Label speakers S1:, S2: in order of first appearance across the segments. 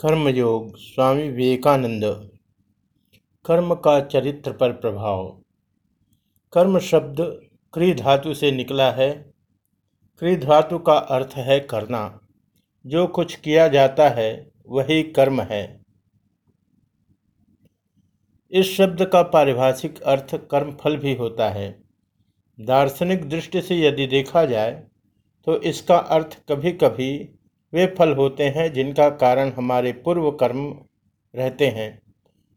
S1: कर्मयोग, स्वामी विवेकानंद। कर्म का चरित्र पर प्रभाव। कर्म शब्द क्री धातु से निकला है। क्री धातु का अर्थ है करना। जो कुछ किया जाता है, वही कर्म है। इस शब्द का पारिभाषिक अर्थ कर्मफल भी होता है। दार्शनिक दृष्टि से यदि देखा जाए तो इसका अर्थ कभी कभी वे फल होते हैं जिनका कारण हमारे पूर्व कर्म रहते हैं।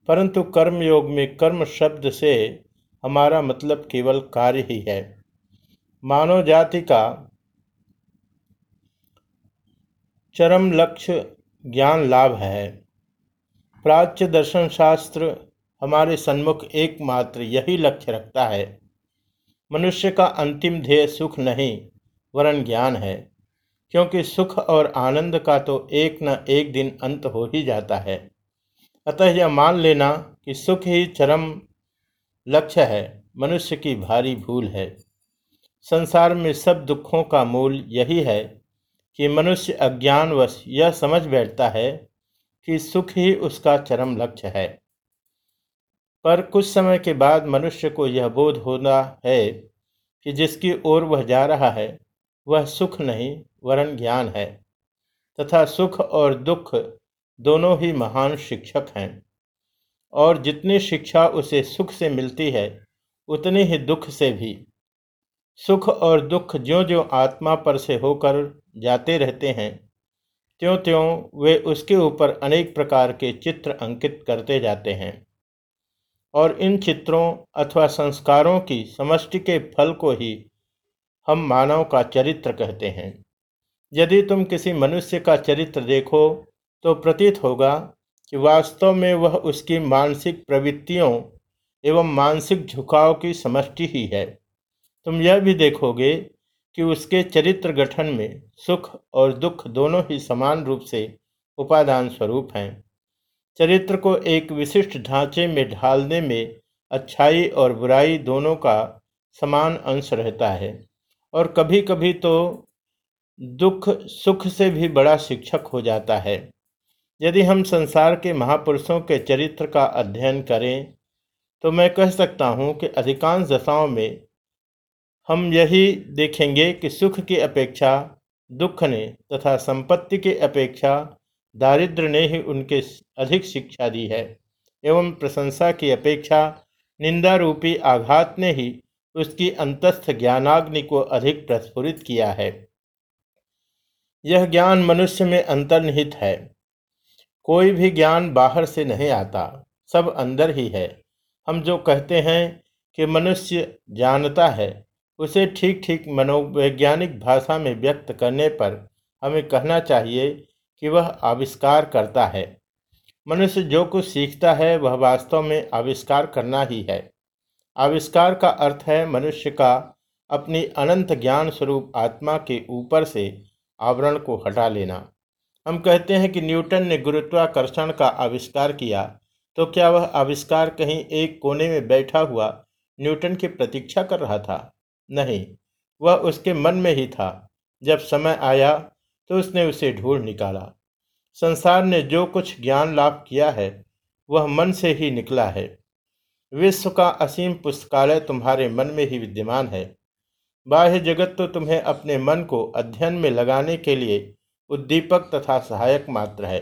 S1: परंतु कर्म योग में कर्म शब्द से हमारा मतलब केवल कार्य ही है। मानव जाति का चरम लक्ष्य ज्ञान लाभ है। प्राच्य दर्शन शास्त्र हमारे सन्मुख एकमात्र यही लक्ष्य रखता है। मनुष्य का अंतिम ध्येय सुख नहीं, वरन ज्ञान है। क्योंकि सुख और आनंद का तो एक न एक दिन अंत हो ही जाता है। अतः यह मान लेना कि सुख ही चरम लक्ष्य है, मनुष्य की भारी भूल है। संसार में सब दुखों का मूल यही है कि मनुष्य अज्ञानवश यह समझ बैठता है कि सुख ही उसका चरम लक्ष्य है। पर कुछ समय के बाद मनुष्य को यह बोध होना है कि जिसकी ओर वह जा रहा है वह सुख नहीं वरण ज्ञान है। तथा सुख और दुख दोनों ही महान शिक्षक हैं। और जितनी शिक्षा उसे सुख से मिलती है, उतनी ही दुख से भी। सुख और दुख ज्यों ज्यों आत्मा पर से होकर जाते रहते हैं त्यों त्यों वे उसके ऊपर अनेक प्रकार के चित्र अंकित करते जाते हैं। और इन चित्रों अथवा संस्कारों की समष्टि के फल को ही हम मानव का चरित्र कहते हैं। यदि तुम किसी मनुष्य का चरित्र देखो तो प्रतीत होगा कि वास्तव में वह उसकी मानसिक प्रवृत्तियों एवं मानसिक झुकाव की समष्टि ही है। तुम यह भी देखोगे कि उसके चरित्र गठन में सुख और दुख दोनों ही समान रूप से उपादान स्वरूप हैं। चरित्र को एक विशिष्ट ढांचे में ढालने में अच्छाई और बुराई दोनों का समान अंश रहता है। और कभी कभी तो दुख, सुख से भी बड़ा शिक्षक हो जाता है। यदि हम संसार के महापुरुषों के चरित्र का अध्ययन करें तो मैं कह सकता हूँ कि अधिकांश दशाओं में हम यही देखेंगे कि सुख की अपेक्षा, दुख ने तथा संपत्ति की अपेक्षा दारिद्र ने ही उनके अधिक शिक्षा दी है, एवं प्रशंसा की अपेक्षा, निंदा रूपी आघात ने ही उसकी अंतस्थ ज्ञानाग्नि को अधिक प्रस्फुरित किया है। यह ज्ञान मनुष्य में अंतर्निहित है। कोई भी ज्ञान बाहर से नहीं आता, सब अंदर ही है। हम जो कहते हैं कि मनुष्य जानता है, उसे ठीक ठीक मनोवैज्ञानिक भाषा में व्यक्त करने पर हमें कहना चाहिए कि वह आविष्कार करता है। मनुष्य जो कुछ सीखता है, वह वास्तव में आविष्कार करना ही है। आविष्कार का अर्थ है मनुष्य का अपनी अनंत ज्ञान स्वरूप आत्मा के ऊपर से आवरण को हटा लेना। हम कहते हैं कि न्यूटन ने गुरुत्वाकर्षण का आविष्कार किया तो क्या वह आविष्कार कहीं एक कोने में बैठा हुआ न्यूटन की प्रतीक्षा कर रहा था? नहीं, वह उसके मन में ही था। जब समय आया तो उसने उसे ढूंढ निकाला। संसार ने जो कुछ ज्ञान लाभ किया है, वह मन से ही निकला है। विश्व का असीम पुस्तकालय तुम्हारे मन में ही विद्यमान है। बाह्य जगत तो तुम्हें अपने मन को अध्ययन में लगाने के लिए उद्दीपक तथा सहायक मात्र है,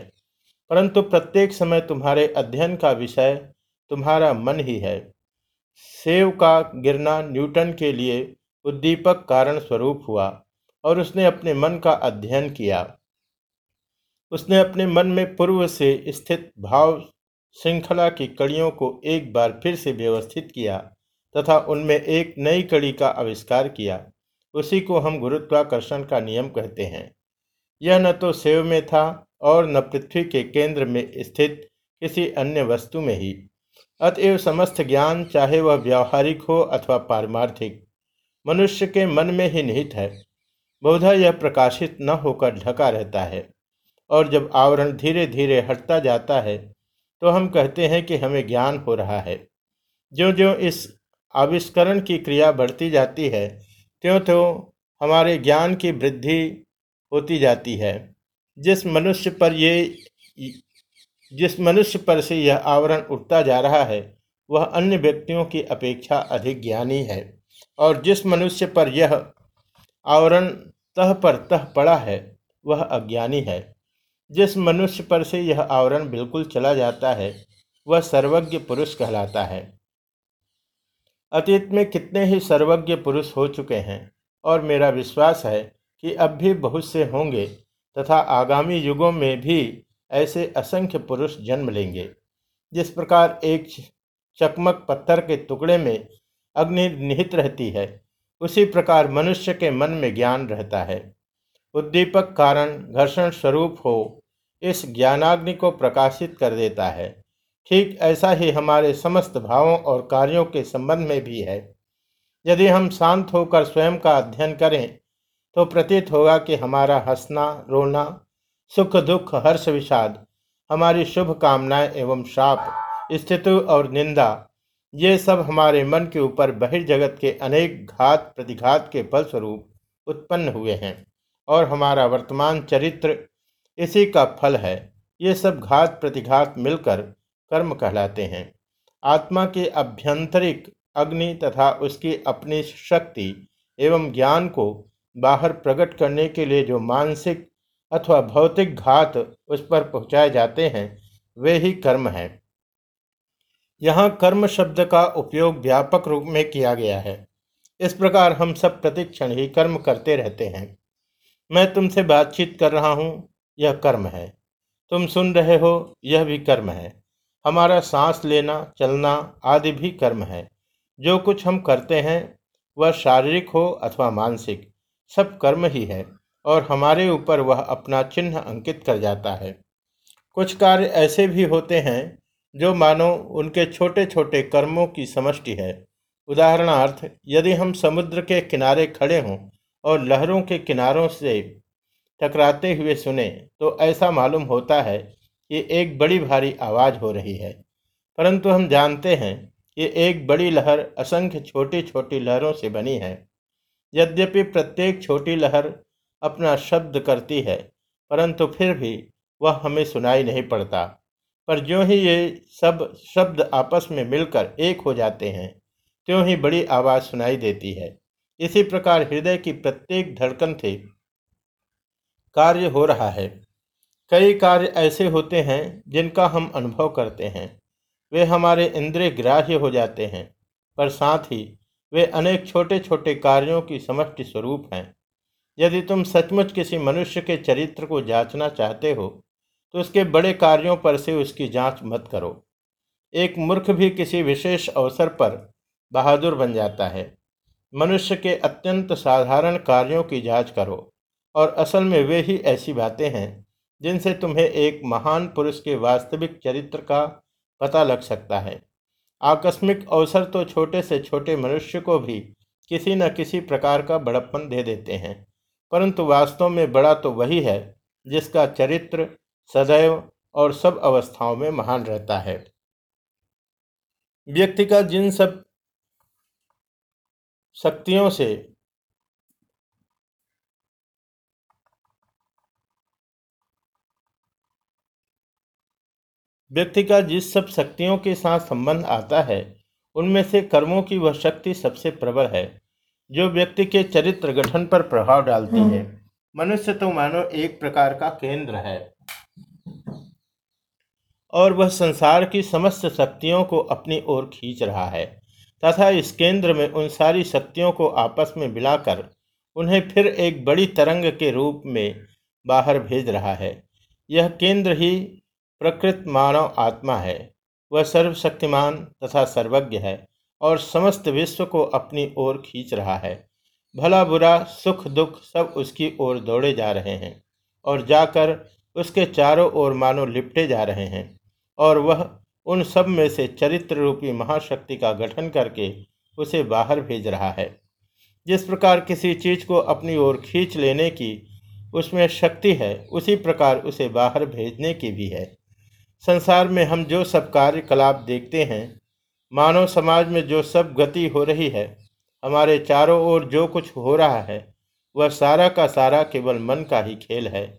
S1: परंतु प्रत्येक समय तुम्हारे अध्ययन का विषय तुम्हारा मन ही है। सेव का गिरना न्यूटन के लिए उद्दीपक कारण स्वरूप हुआ और उसने अपने मन का अध्ययन किया। उसने अपने मन में पूर्व से स्थित भाव श्रृंखला की कड़ियों को एक बार फिर से व्यवस्थित किया तथा उनमें एक नई कड़ी का आविष्कार किया। उसी को हम गुरुत्वाकर्षण का नियम कहते हैं। यह न तो सेव में था और न पृथ्वी के केंद्र में स्थित किसी अन्य वस्तु में ही। अतएव समस्त ज्ञान, चाहे वह व्यावहारिक हो अथवा पारमार्थिक, मनुष्य के मन में ही निहित है। बहुधा यह प्रकाशित न होकर ढका रहता है और जब आवरण धीरे धीरे हटता जाता है तो हम कहते हैं कि हमें ज्ञान हो रहा है। जो जो इस आविष्करण की क्रिया बढ़ती जाती है त्यों त्यों हमारे ज्ञान की वृद्धि होती जाती है। जिस मनुष्य पर ये जिस मनुष्य पर से यह आवरण उठता जा रहा है, वह अन्य व्यक्तियों की अपेक्षा अधिक ज्ञानी है, और जिस मनुष्य पर यह आवरण तह पर तह पड़ा है, वह अज्ञानी है। जिस मनुष्य पर से यह आवरण बिल्कुल चला जाता है, वह सर्वज्ञ पुरुष कहलाता है। अतीत में कितने ही सर्वज्ञ पुरुष हो चुके हैं, और मेरा विश्वास है कि अब भी बहुत से होंगे, तथा आगामी युगों में भी ऐसे असंख्य पुरुष जन्म लेंगे, जिस प्रकार एक चकमक पत्थर के टुकड़े में अग्नि निहित रहती है, उसी प्रकार मनुष्य के मन में ज्ञान रहता है। उद्दीपक कारण घर्षण स्वरूप हो इस ज्ञानाग्नि को प्रकाशित कर देता है। ठीक ऐसा ही हमारे समस्त भावों और कार्यों के संबंध में भी है। यदि हम शांत होकर स्वयं का अध्ययन करें तो प्रतीत होगा कि हमारा हंसना, रोना, सुख, दुख, हर्ष, विषाद, हमारी शुभ कामनाएँ एवं श्राप स्थिति और निंदा, ये सब हमारे मन के ऊपर बहिर्जगत के अनेक घात प्रतिघात के फलस्वरूप उत्पन्न हुए हैं और हमारा वर्तमान चरित्र इसी का फल है। ये सब घात प्रतिघात मिलकर कर्म कहलाते हैं। आत्मा के अभ्यंतरिक अग्नि तथा उसकी अपनी शक्ति एवं ज्ञान को बाहर प्रकट करने के लिए जो मानसिक अथवा भौतिक घात उस पर पहुँचाए जाते हैं, वे ही कर्म हैं। यहाँ कर्म शब्द का उपयोग व्यापक रूप में किया गया है। इस प्रकार हम सब प्रतिक्षण ही कर्म करते रहते हैं। मैं तुमसे बातचीत कर रहा हूँ। यह कर्म है। तुम सुन रहे हो, यह भी कर्म है। हमारा सांस लेना, चलना आदि भी कर्म है। जो कुछ हम करते हैं, वह शारीरिक हो अथवा मानसिक, सब कर्म ही है और हमारे ऊपर वह अपना चिन्ह अंकित कर जाता है। कुछ कार्य ऐसे भी होते हैं, जो मानो उनके छोटे छोटे कर्मों की समष्टि है। उदाहरणार्थ, यदि हम समुद्र के किनारे खड़े हों और लहरों के किनारों से टकराते हुए सुने तो ऐसा मालूम होता है कि एक बड़ी भारी आवाज़ हो रही है। परंतु हम जानते हैं कि एक बड़ी लहर असंख्य छोटी छोटी लहरों से बनी है। यद्यपि प्रत्येक छोटी लहर अपना शब्द करती है, परंतु फिर भी वह हमें सुनाई नहीं पड़ता। पर जो ही ये सब शब्द आपस में मिलकर एक हो जाते हैं, त्यों ही बड़ी आवाज़ सुनाई देती है। इसी प्रकार हृदय की प्रत्येक धड़कन से कार्य हो रहा है। कई कार्य ऐसे होते हैं जिनका हम अनुभव करते हैं। वे हमारे इंद्रिय ग्राह्य हो जाते हैं, पर साथ ही वे अनेक छोटे छोटे कार्यों की समष्टि स्वरूप हैं। यदि तुम सचमुच किसी मनुष्य के चरित्र को जांचना चाहते हो तो उसके बड़े कार्यों पर से उसकी जाँच मत करो। एक मूर्ख भी किसी विशेष अवसर पर बहादुर बन जाता है। मनुष्य के अत्यंत साधारण कार्यों की जाँच करो। और असल में वे ही ऐसी बातें हैं, जिनसे तुम्हें एक महान पुरुष के वास्तविक चरित्र का पता लग सकता है। आकस्मिक अवसर तो छोटे से छोटे मनुष्य को भी किसी न किसी प्रकार का बड़प्पन दे देते हैं, परंतु वास्तव में बड़ा तो वही है, जिसका चरित्र सदैव और सब अवस्थाओं में महान रहता है। व्यक्ति का जिन सब शक्तियों से व्यक्ति का जिस सब शक्तियों के साथ संबंध आता है उनमें से कर्मों की वह शक्ति सबसे प्रबल है जो व्यक्ति के चरित्र गठन पर प्रभाव डालती है। मनुष्य तो मानो एक प्रकार का केंद्र है। और वह संसार की समस्त शक्तियों को अपनी ओर खींच रहा है तथा इस केंद्र में उन सारी शक्तियों को आपस में मिलाकर उन्हें फिर एक बड़ी तरंग के रूप में बाहर भेज रहा है। यह केंद्र ही प्रकृत मानव आत्मा है। वह सर्वशक्तिमान तथा सर्वज्ञ है और समस्त विश्व को अपनी ओर खींच रहा है। भला बुरा, सुख दुख सब उसकी ओर दौड़े जा रहे हैं और जाकर उसके चारों ओर मानो लिपटे जा रहे हैं और वह उन सब में से चरित्र रूपी महाशक्ति का गठन करके उसे बाहर भेज रहा है। जिस प्रकार किसी चीज़ को अपनी ओर खींच लेने की उसमें शक्ति है, उसी प्रकार उसे बाहर भेजने की भी है। संसार में हम जो सब कार्यकलाप देखते हैं, मानव समाज में जो सब गति हो रही है, हमारे चारों ओर जो कुछ हो रहा है, वह सारा का सारा केवल मन का ही खेल है।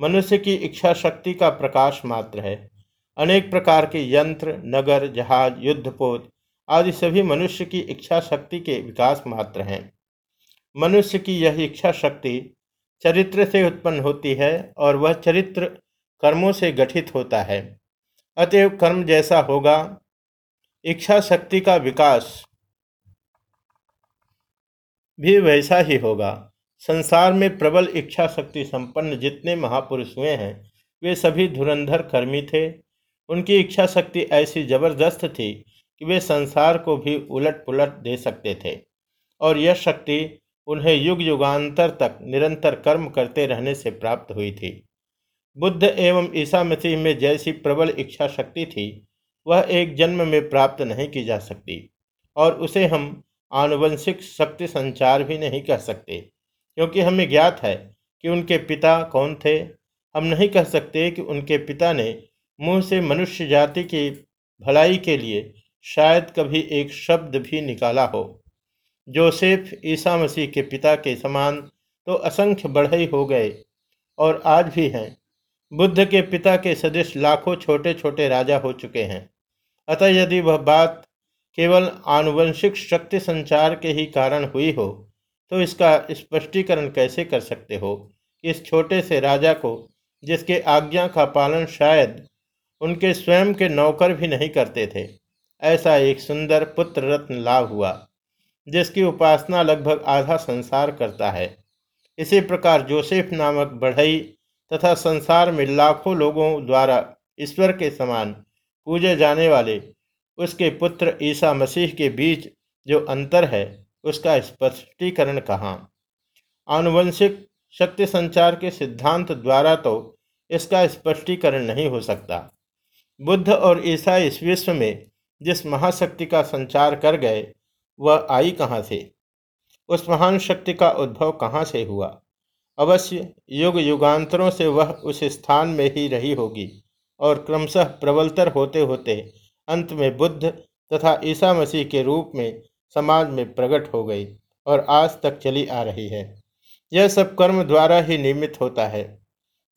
S1: मनुष्य की इच्छा शक्ति का प्रकाश मात्र है। अनेक प्रकार के यंत्र, नगर, जहाज़ युद्धपोत आदि सभी मनुष्य की इच्छा शक्ति के विकास मात्र हैं। मनुष्य की यह इच्छा शक्ति चरित्र से उत्पन्न होती है और वह चरित्र कर्मों से गठित होता है। अतएव कर्म जैसा होगा इच्छा शक्ति का विकास भी वैसा ही होगा। संसार में प्रबल इच्छा शक्ति संपन्न जितने महापुरुष हुए हैं, वे सभी धुरंधर कर्मी थे। उनकी इच्छा शक्ति ऐसी ज़बरदस्त थी कि वे संसार को भी उलट पुलट दे सकते थे। और यह शक्ति उन्हें युग युगांतर तक निरंतर कर्म करते रहने से प्राप्त हुई थी। बुद्ध एवं ईसा मसीह में जैसी प्रबल इच्छा शक्ति थी, वह एक जन्म में प्राप्त नहीं की जा सकती, और उसे हम आनुवंशिक शक्ति संचार भी नहीं कह सकते, क्योंकि हमें ज्ञात है कि उनके पिता कौन थे। हम नहीं कह सकते कि उनके पिता ने मुँह से मनुष्य जाति की भलाई के लिए शायद कभी एक शब्द भी निकाला हो। जोसेफ ईसा मसीह के पिता के समान तो असंख्य बढ़ई हो गए और आज भी हैं। बुद्ध के पिता के सदृश लाखों छोटे छोटे राजा हो चुके हैं। अतः यदि वह बात केवल आनुवंशिक शक्ति संचार के ही कारण हुई हो तो इसका स्पष्टीकरण इस कैसे कर सकते हो इस छोटे से राजा को, जिसके आज्ञा का पालन शायद उनके स्वयं के नौकर भी नहीं करते थे, ऐसा एक सुंदर पुत्र रत्न लाभ हुआ, जिसकी उपासना लगभग आधा संसार करता है। इसी प्रकार जोसेफ नामक बढ़ई तथा संसार में लाखों लोगों द्वारा ईश्वर के समान पूजे जाने वाले उसके पुत्र ईसा मसीह के बीच जो अंतर है, उसका स्पष्टीकरण कहाँ? आनुवंशिक शक्ति संचार के सिद्धांत द्वारा तो इसका स्पष्टीकरण नहीं हो सकता। बुद्ध और ईसा इस विश्व में जिस महाशक्ति का संचार कर गए, वह आई कहाँ से? उस महान शक्ति का उद्भव कहाँ से हुआ? अवश्य युग युगांतरों से वह उस स्थान में ही रही होगी और क्रमशः प्रबलतर होते होते अंत में बुद्ध तथा ईसा मसीह के रूप में समाज में प्रकट हो गई और आज तक चली आ रही है। यह सब कर्म द्वारा ही निर्मित होता है।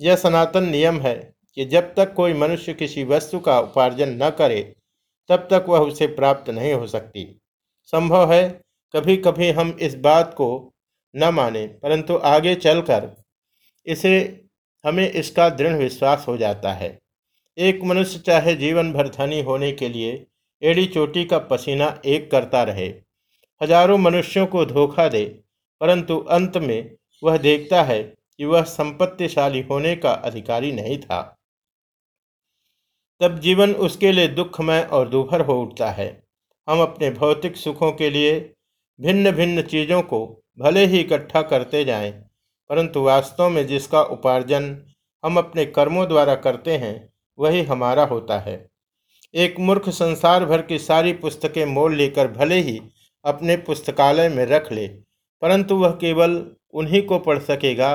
S1: यह सनातन नियम है कि जब तक कोई मनुष्य किसी वस्तु का उपार्जन न करे, तब तक वह उसे प्राप्त नहीं हो सकती। संभव है कभी कभी हम इस बात को न माने, परंतु आगे चलकर इसे हमें इसका दृढ़ विश्वास हो जाता है। एक मनुष्य चाहे जीवन भर धनी होने के लिए एड़ी चोटी का पसीना एक करता रहे। हज़ारों मनुष्यों को धोखा दे, परंतु अंत में वह देखता है कि वह संपत्तिशाली होने का अधिकारी नहीं था। तब जीवन उसके लिए दुखमय और दुभर हो उठता है। हम अपने भौतिक सुखों के लिए भिन्न भिन्न चीज़ों को भले ही इकट्ठा करते जाएँ, परंतु वास्तव में जिसका उपार्जन हम अपने कर्मों द्वारा करते हैं वही हमारा होता है। एक मूर्ख संसार भर की सारी पुस्तकें मोल लेकर भले ही अपने पुस्तकालय में रख ले परंतु वह केवल उन्हीं को पढ़ सकेगा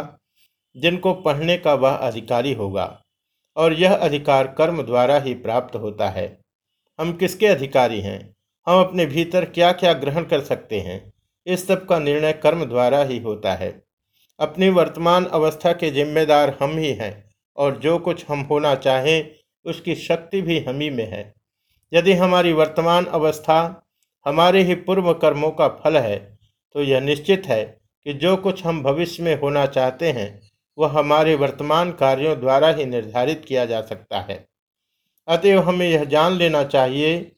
S1: जिनको पढ़ने का वह अधिकारी होगा और यह अधिकार कर्म द्वारा ही प्राप्त होता है। हम किसके अधिकारी हैं? हम अपने भीतर क्या क्या ग्रहण कर सकते हैं इस सब का निर्णय कर्म द्वारा ही होता है। अपनी वर्तमान अवस्था के जिम्मेदार हम ही हैं, और जो कुछ हम होना चाहें, उसकी शक्ति भी हम ही में है। यदि हमारी वर्तमान अवस्था हमारे ही पूर्व कर्मों का फल है तो यह निश्चित है कि जो कुछ हम भविष्य में होना चाहते हैं, वह हमारे वर्तमान कार्यों द्वारा ही निर्धारित किया जा सकता है। अतएव हमें यह जान लेना चाहिए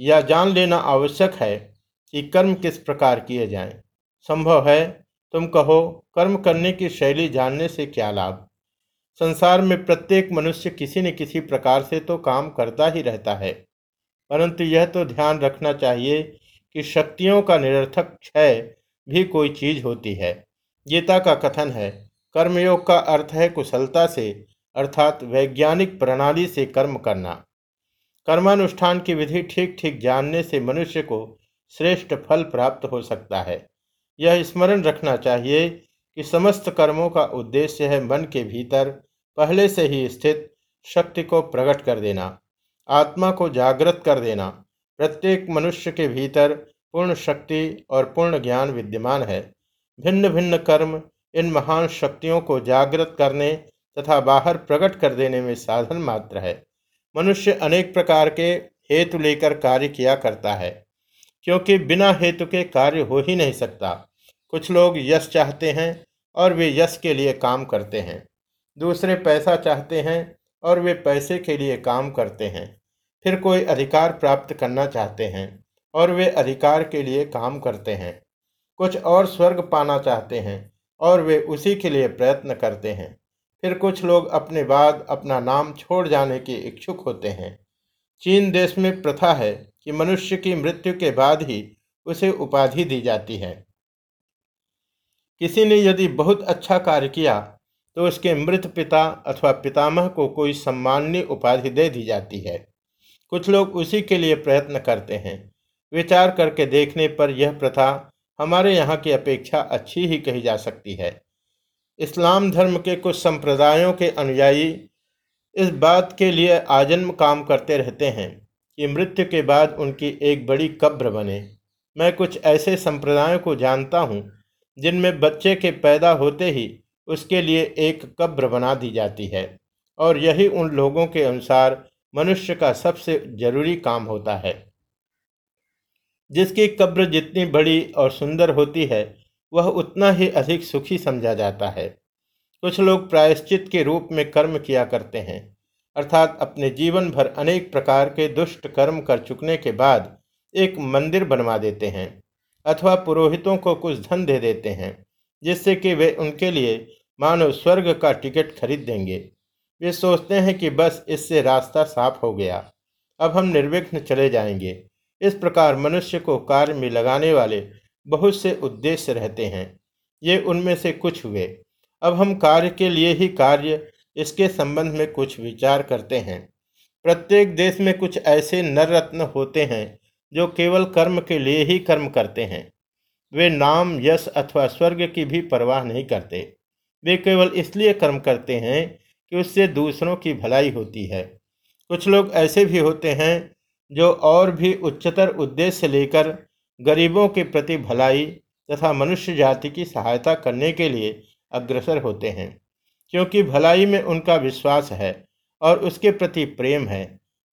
S1: या जान लेना आवश्यक है कि कर्म किस प्रकार किए जाएँ। संभव है, तुम कहो, कर्म करने की शैली जानने से क्या लाभ? संसार में प्रत्येक मनुष्य किसी न किसी प्रकार से तो काम करता ही रहता है। परंतु यह तो ध्यान रखना चाहिए कि शक्तियों का निरर्थक क्षय भी कोई चीज़ होती है। गीता का कथन है, कर्मयोग का अर्थ है कुशलता से, अर्थात वैज्ञानिक प्रणाली से कर्म करना। कर्मानुष्ठान की विधि ठीक ठीक जानने से मनुष्य को श्रेष्ठ फल प्राप्त हो सकता है। यह स्मरण रखना चाहिए कि समस्त कर्मों का उद्देश्य है मन के भीतर पहले से ही स्थित शक्ति को प्रकट कर देना, आत्मा को जागृत कर देना। प्रत्येक मनुष्य के भीतर पूर्ण शक्ति और पूर्ण ज्ञान विद्यमान है। भिन्न भिन्न कर्म इन महान शक्तियों को जागृत करने तथा बाहर प्रकट कर देने में साधन मात्र है। मनुष्य अनेक प्रकार के हेतु लेकर कार्य किया करता है, क्योंकि बिना हेतु के कार्य हो ही नहीं सकता। कुछ लोग यश चाहते हैं और वे यश के लिए काम करते हैं। दूसरे पैसा चाहते हैं और वे पैसे के लिए काम करते हैं। फिर कोई अधिकार प्राप्त करना चाहते हैं और वे अधिकार के लिए काम करते हैं। कुछ और स्वर्ग पाना चाहते हैं और वे उसी के लिए प्रयत्न करते हैं। फिर कुछ लोग अपने बाद अपना नाम छोड़ जाने के इच्छुक होते हैं। चीन देश में प्रथा है कि मनुष्य की मृत्यु के बाद ही उसे उपाधि दी जाती है। किसी ने यदि बहुत अच्छा कार्य किया तो उसके मृत पिता अथवा पितामह को कोई सम्माननीय उपाधि दे दी जाती है। कुछ लोग उसी के लिए प्रयत्न करते हैं। विचार करके देखने पर यह प्रथा हमारे यहाँ की अपेक्षा अच्छी ही कही जा सकती है। इस्लाम धर्म के कुछ संप्रदायों के अनुयायी इस बात के लिए आजन्म काम करते रहते हैं कि मृत्यु के बाद उनकी एक बड़ी कब्र बने। मैं कुछ ऐसे संप्रदायों को जानता हूँ, जिनमें बच्चे के पैदा होते ही उसके लिए एक कब्र बना दी जाती है और यही उन लोगों के अनुसार मनुष्य का सबसे ज़रूरी काम होता है। जिसकी कब्र जितनी बड़ी और सुंदर होती है वह उतना ही अधिक सुखी समझा जाता है। कुछ लोग प्रायश्चित के रूप में कर्म किया करते हैं, अर्थात अपने जीवन भर अनेक प्रकार के दुष्ट कर्म कर चुकने के बाद एक मंदिर बनवा देते हैं, अथवा पुरोहितों को कुछ धन दे देते हैं, जिससे कि वे उनके लिए मानव स्वर्ग का टिकट खरीद देंगे। वे सोचते हैं कि बस इससे रास्ता साफ़ हो गया, अब हम निर्विघ्न चले जाएँगे। इस प्रकार मनुष्य को कार्य में लगाने वाले बहुत से उद्देश्य रहते हैं। ये उनमें से कुछ हुए। अब हम कार्य के लिए ही कार्य, इसके संबंध में कुछ विचार करते हैं। प्रत्येक देश में कुछ ऐसे नर रत्न होते हैं, जो केवल कर्म के लिए ही कर्म करते हैं। वे नाम, यश अथवा स्वर्ग की भी परवाह नहीं करते। वे केवल इसलिए कर्म करते हैं कि उससे दूसरों की भलाई होती है। कुछ लोग ऐसे भी होते हैं, जो और भी उच्चतर उद्देश्य लेकर गरीबों के प्रति भलाई तथा मनुष्य जाति की सहायता करने के लिए अग्रसर होते हैं, क्योंकि भलाई में उनका विश्वास है और उसके प्रति प्रेम है।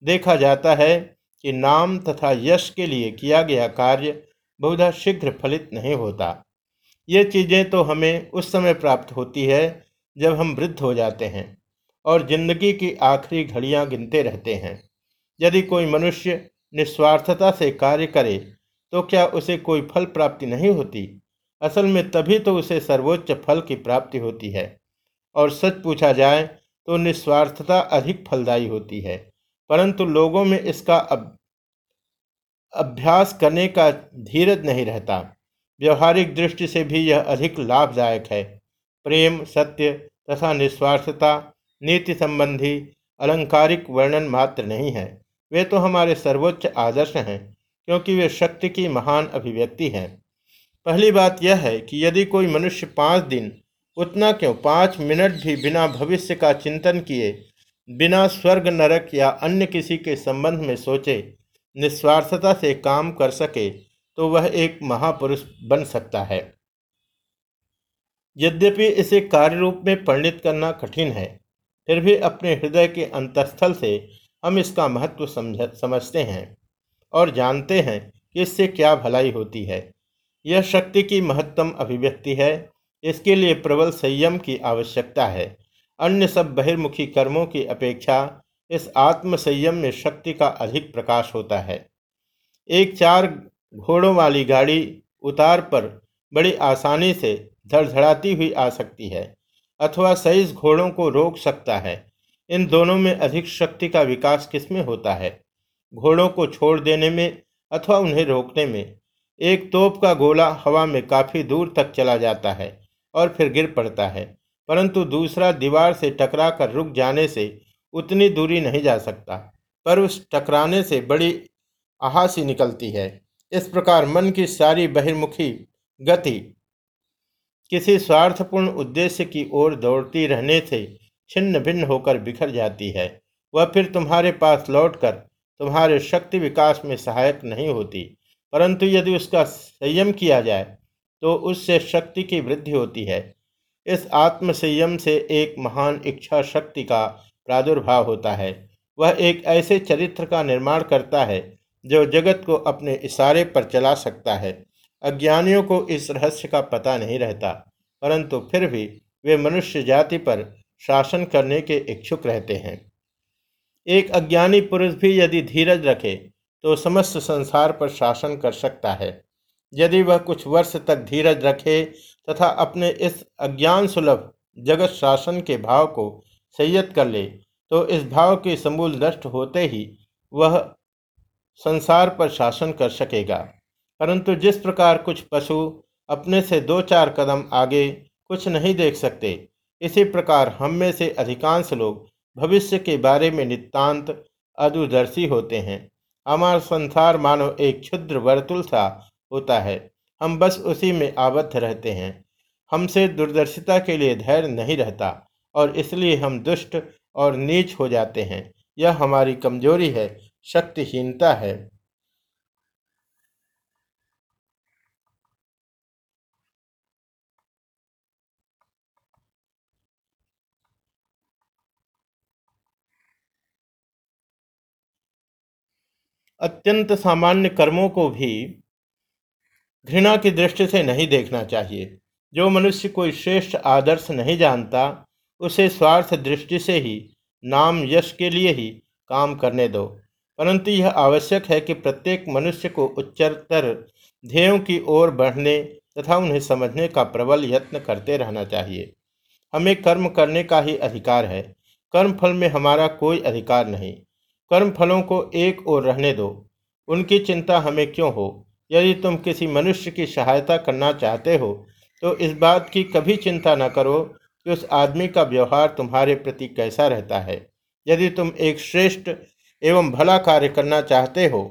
S1: देखा जाता है कि नाम तथा यश के लिए किया गया कार्य बहुधा शीघ्र फलित नहीं होता। ये चीज़ें तो हमें उस समय प्राप्त होती है जब हम वृद्ध हो जाते हैं और ज़िंदगी की आखिरी घड़ियाँ गिनते रहते हैं। यदि कोई मनुष्य निस्वार्थता से कार्य करे तो क्या उसे कोई फल प्राप्ति नहीं होती? असल में तभी तो उसे सर्वोच्च फल की प्राप्ति होती है। और सच पूछा जाए तो निस्वार्थता अधिक फलदायी होती है। परंतु लोगों में इसका अब अभ्यास करने का धीरज नहीं रहता। व्यवहारिक दृष्टि से भी यह अधिक लाभदायक है। प्रेम, सत्य तथा निस्वार्थता, नीति संबंधी अलंकारिक वर्णन मात्र नहीं है। वे तो हमारे सर्वोच्च आदर्श हैं। क्योंकि वे शक्ति की महान अभिव्यक्ति हैं। पहली बात यह है कि यदि कोई मनुष्य पाँच दिन, उतना क्यों पाँच मिनट भी बिना भविष्य का चिंतन किए, बिना स्वर्ग नरक या अन्य किसी के संबंध में सोचे, निस्वार्थता से काम कर सके तो वह एक महापुरुष बन सकता है। यद्यपि इसे कार्य रूप में परिणित करना कठिन है, फिर भी अपने हृदय के अंतस्थल से हम इसका महत्व समझ, समझते हैं। और जानते हैं कि इससे क्या भलाई होती है। यह शक्ति की महत्तम अभिव्यक्ति है। इसके लिए प्रबल संयम की आवश्यकता है। अन्य सब बहिर्मुखी कर्मों की अपेक्षा इस आत्म संयम में शक्ति का अधिक प्रकाश होता है। एक चार घोड़ों वाली गाड़ी उतार पर बड़ी आसानी से धड़धड़ाती हुई आ सकती है अथवा सईस घोड़ों को रोक सकता है। इन दोनों में अधिक शक्ति का विकास किसमें होता है? घोड़ों को छोड़ देने में अथवा उन्हें रोकने में। एक तोप का गोला हवा में काफ़ी दूर तक चला जाता है और फिर गिर पड़ता है, परंतु दूसरा दीवार से टकरा कर रुक जाने से उतनी दूरी नहीं जा सकता, पर उस टकराने से बड़ी आहासी निकलती है। इस प्रकार मन की सारी बहिर्मुखी गति किसी स्वार्थपूर्ण उद्देश्य की ओर दौड़ती रहने से छिन्न भिन्न होकर बिखर जाती है। वह फिर तुम्हारे पास लौटकर तुम्हारे शक्ति विकास में सहायक नहीं होती। परंतु यदि उसका संयम किया जाए तो उससे शक्ति की वृद्धि होती है। इस आत्म संयम से एक महान इच्छा शक्ति का प्रादुर्भाव होता है। वह एक ऐसे चरित्र का निर्माण करता है, जो जगत को अपने इशारे पर चला सकता है। अज्ञानियों को इस रहस्य का पता नहीं रहता, परंतु फिर भी वे मनुष्य जाति पर शासन करने के इच्छुक रहते हैं। एक अज्ञानी पुरुष भी यदि धीरज रखे तो समस्त संसार पर शासन कर सकता है। यदि वह कुछ वर्ष तक धीरज रखे तथा अपने इस अज्ञान सुलभ जगत शासन के भाव को संयत कर ले तो इस भाव के समूल नष्ट होते ही वह संसार पर शासन कर सकेगा। परंतु जिस प्रकार कुछ पशु अपने से दो चार कदम आगे कुछ नहीं देख सकते, इसी प्रकार हम में से अधिकांश लोग भविष्य के बारे में नितांत अदूरदर्शी होते हैं। हमारा संसार मानो एक क्षुद्र वर्तुल सा होता है। हम बस उसी में आबद्ध रहते हैं। हमसे दूरदर्शिता के लिए धैर्य नहीं रहता और इसलिए हम दुष्ट और नीच हो जाते हैं। यह हमारी कमज़ोरी है, शक्तिहीनता है। अत्यंत सामान्य कर्मों को भी घृणा की दृष्टि से नहीं देखना चाहिए। जो मनुष्य कोई श्रेष्ठ आदर्श नहीं जानता, उसे स्वार्थ दृष्टि से ही, नाम यश के लिए ही काम करने दो। परंतु यह आवश्यक है कि प्रत्येक मनुष्य को उच्चतर ध्येयों की ओर बढ़ने तथा उन्हें समझने का प्रबल यत्न करते रहना चाहिए। हमें कर्म करने का ही अधिकार है। कर्म फल में हमारा कोई अधिकार नहीं। कर्म फलों को एक ओर रहने दो। उनकी चिंता हमें क्यों हो? यदि तुम किसी मनुष्य की सहायता करना चाहते हो तो इस बात की कभी चिंता न करो कि उस आदमी का व्यवहार तुम्हारे प्रति कैसा रहता है। यदि तुम एक श्रेष्ठ एवं भला कार्य करना चाहते हो